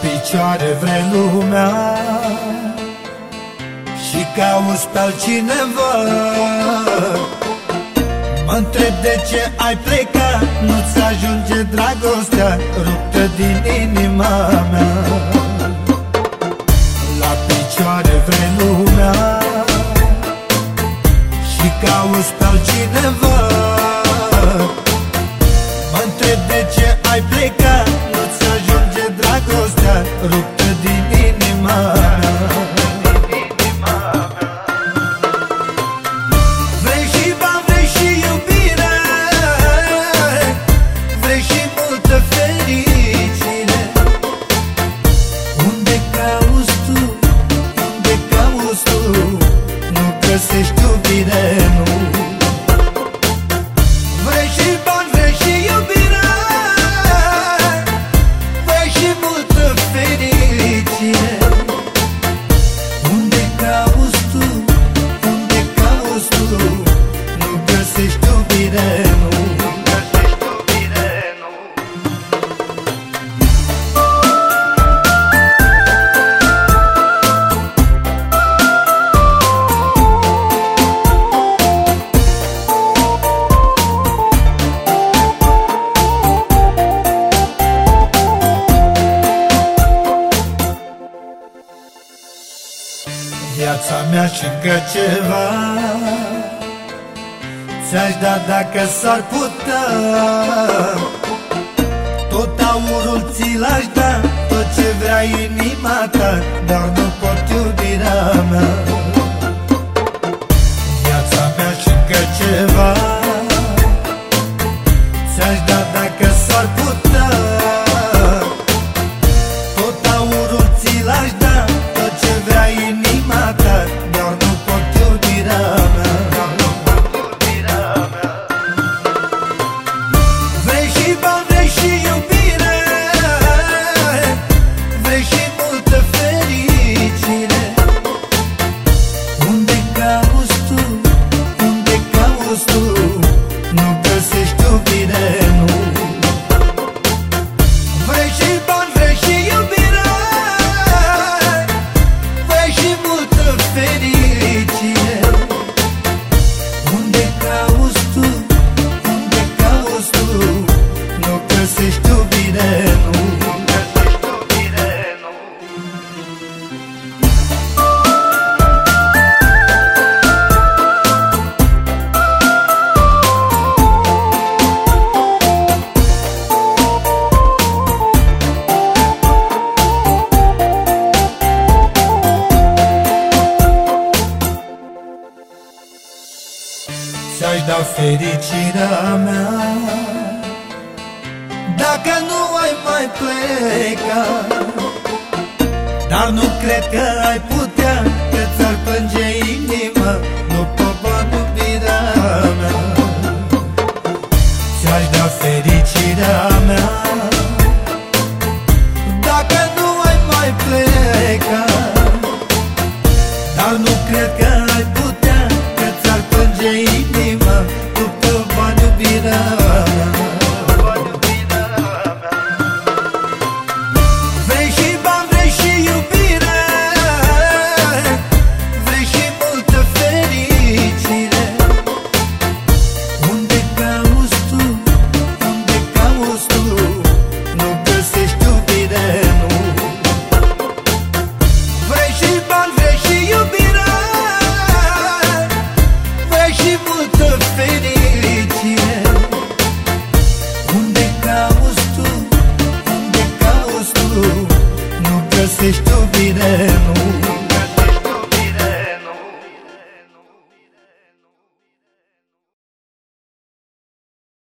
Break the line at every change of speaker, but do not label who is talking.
picioare vrei lumea. Și cauți pe altcineva. Mă întreb de ce ai plecat Nu-ți ajunge dragostea Ruptă din inima mea. La picioare vrei dragostea Viața mea și încă ceva. Ți-aș da dacă s-ar putea. Tot aurul ți l-aș da Tot ce vrea inima ta Dar nu pot iubirea mea. Viața mea și încă ceva Ți-aș da fericirea mea. Dacă nu ai mai pleca Dar nu cred că ai putea Că ți-ar plânge cinema, do trabalho virá. găsești o bine nu?